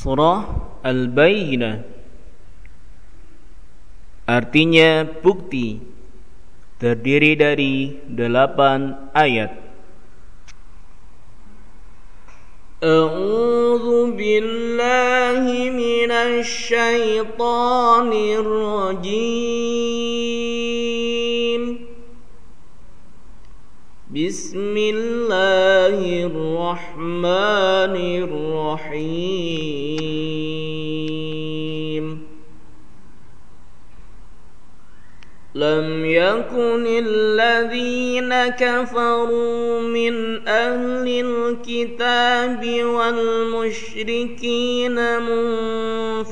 surah al-bayyinah. Artinya bukti terdiri dari delapan ayat. A'udzu billahi minasy syaithanir rajim. Bismillah. الله الرحمن الرحيم لم يكن الذين كفروا من أهل الكتاب والمشركين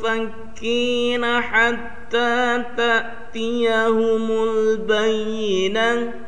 منفكين حتى تأتيهم البينة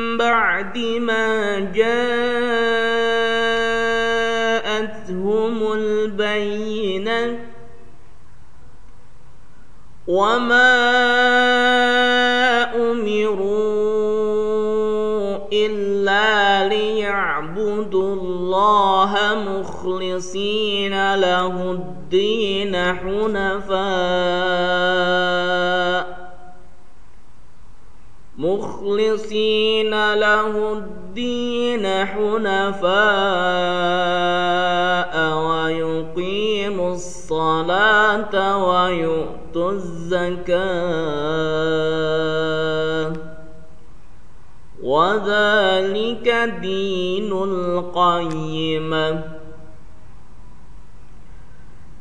بعد ما جاءتهم البينة وما أمروا إلا ليعبدوا الله مخلصين له الدين حنفاء مخلصين له الدين حنفاء ويقيموا الصلاة ويؤتوا الزكاة. وذلك دين القيمة.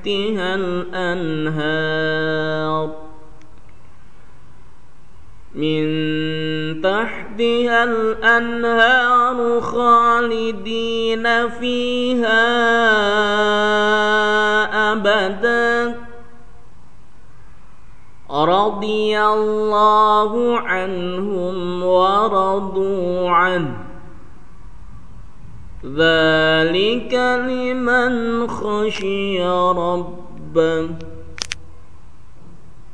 تحتها الأنهار من تحتها الأنهار خالدين فيها أبدا. رضي الله عنهم ورضوا عنه. ذلك لمن خشي ربه